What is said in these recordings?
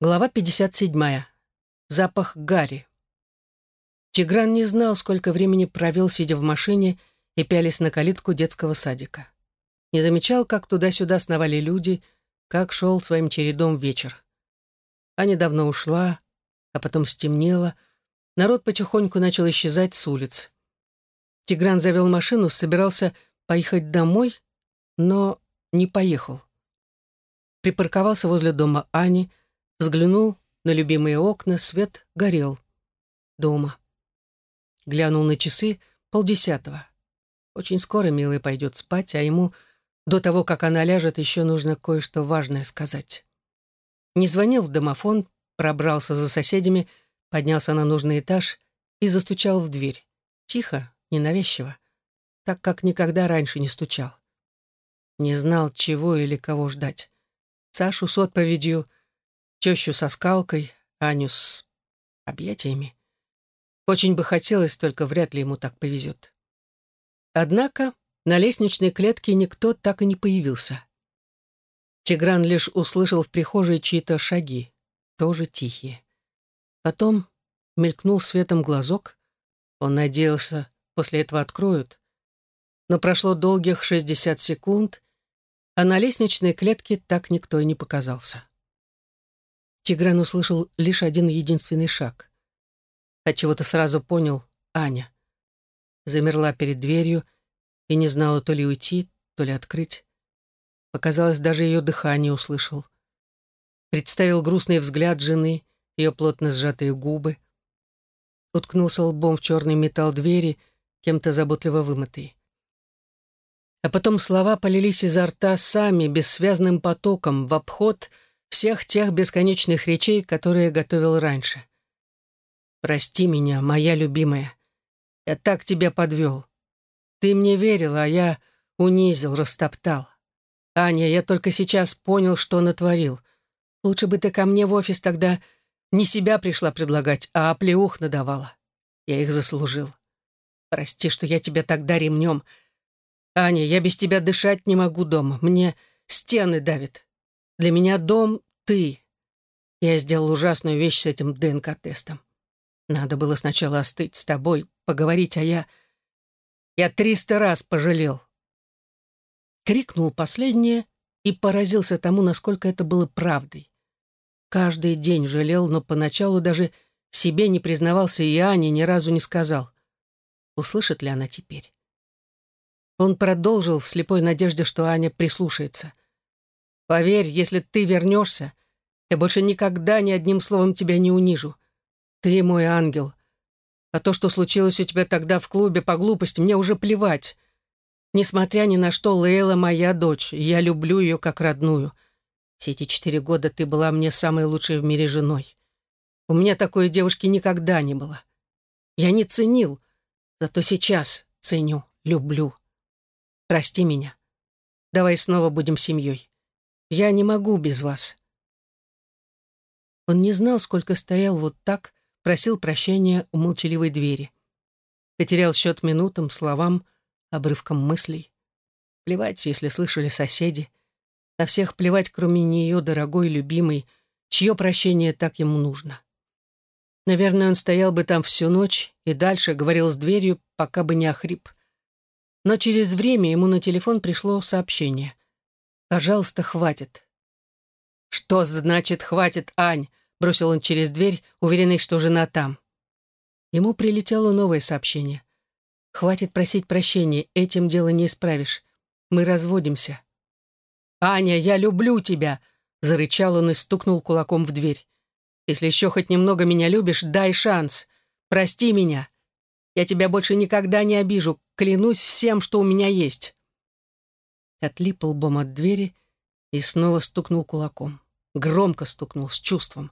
Глава 57. Запах гари. Тигран не знал, сколько времени провел, сидя в машине и пялись на калитку детского садика. Не замечал, как туда-сюда сновали люди, как шел своим чередом вечер. Аня давно ушла, а потом стемнело. Народ потихоньку начал исчезать с улиц. Тигран завел машину, собирался поехать домой, но не поехал. Припарковался возле дома Ани, Взглянул на любимые окна, свет горел. Дома. Глянул на часы полдесятого. Очень скоро милый пойдет спать, а ему до того, как она ляжет, еще нужно кое-что важное сказать. Не звонил в домофон, пробрался за соседями, поднялся на нужный этаж и застучал в дверь. Тихо, ненавязчиво, так как никогда раньше не стучал. Не знал, чего или кого ждать. Сашу с отповедью тещу со скалкой, Аню с объятиями. Очень бы хотелось, только вряд ли ему так повезет. Однако на лестничной клетке никто так и не появился. Тигран лишь услышал в прихожей чьи-то шаги, тоже тихие. Потом мелькнул светом глазок. Он надеялся, после этого откроют. Но прошло долгих 60 секунд, а на лестничной клетке так никто и не показался. Тигран услышал лишь один единственный шаг. Отчего-то сразу понял — Аня. Замерла перед дверью и не знала то ли уйти, то ли открыть. Показалось, даже ее дыхание услышал. Представил грустный взгляд жены, ее плотно сжатые губы. Уткнулся лбом в черный металл двери, кем-то заботливо вымытый. А потом слова полились изо рта сами, бессвязным потоком, в обход — всех тех бесконечных речей, которые готовил раньше. «Прости меня, моя любимая. Я так тебя подвел. Ты мне верила, а я унизил, растоптал. Аня, я только сейчас понял, что натворил. Лучше бы ты ко мне в офис тогда не себя пришла предлагать, а оплеух надавала. Я их заслужил. Прости, что я тебя тогда ремнем. Аня, я без тебя дышать не могу дома. Мне стены давят. Для меня дом — ты. Я сделал ужасную вещь с этим ДНК-тестом. Надо было сначала остыть с тобой, поговорить, а я... Я триста раз пожалел. Крикнул последнее и поразился тому, насколько это было правдой. Каждый день жалел, но поначалу даже себе не признавался и Ане ни разу не сказал. Услышит ли она теперь? Он продолжил в слепой надежде, что Аня прислушается — Поверь, если ты вернешься, я больше никогда ни одним словом тебя не унижу. Ты мой ангел. А то, что случилось у тебя тогда в клубе по глупости, мне уже плевать. Несмотря ни на что, Лейла моя дочь, и я люблю ее как родную. Все эти четыре года ты была мне самой лучшей в мире женой. У меня такой девушки никогда не было. Я не ценил, зато сейчас ценю, люблю. Прости меня. Давай снова будем семьей. Я не могу без вас». Он не знал, сколько стоял вот так, просил прощения у молчаливой двери. Потерял счет минутам, словам, обрывкам мыслей. Плевать, если слышали соседи. На всех плевать, кроме нее, дорогой, любимой, чье прощение так ему нужно. Наверное, он стоял бы там всю ночь и дальше говорил с дверью, пока бы не охрип. Но через время ему на телефон пришло сообщение. Пожалуйста, хватит. Что значит «хватит, Ань»? Бросил он через дверь, уверенный, что жена там. Ему прилетело новое сообщение. «Хватит просить прощения, этим дело не исправишь. Мы разводимся». «Аня, я люблю тебя!» — зарычал он и стукнул кулаком в дверь. «Если еще хоть немного меня любишь, дай шанс. Прости меня. Я тебя больше никогда не обижу, клянусь всем, что у меня есть» отлип лбом от двери и снова стукнул кулаком. Громко стукнул, с чувством.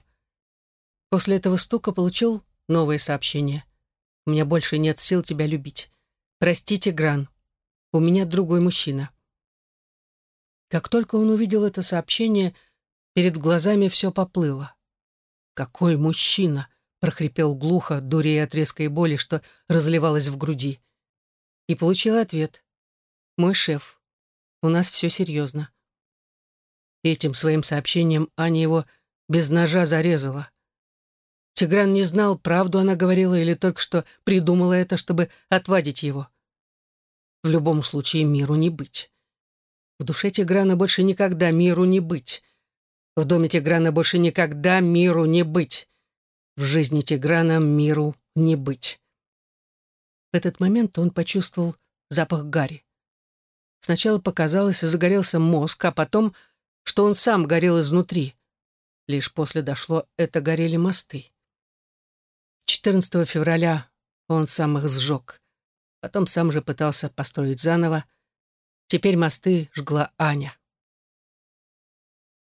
После этого стука получил новое сообщение. «У меня больше нет сил тебя любить. Простите, Гран. У меня другой мужчина». Как только он увидел это сообщение, перед глазами все поплыло. «Какой мужчина!» — прохрипел глухо, дурея от резкой боли, что разливалась в груди. И получил ответ. «Мой шеф». У нас все серьезно. Этим своим сообщением Аня его без ножа зарезала. Тигран не знал, правду она говорила или только что придумала это, чтобы отвадить его. В любом случае миру не быть. В душе Тиграна больше никогда миру не быть. В доме Тиграна больше никогда миру не быть. В жизни Тиграна миру не быть. В этот момент он почувствовал запах гари. Сначала показалось, загорелся мозг, а потом, что он сам горел изнутри. Лишь после дошло, это горели мосты. 14 февраля он сам их сжег. Потом сам же пытался построить заново. Теперь мосты жгла Аня.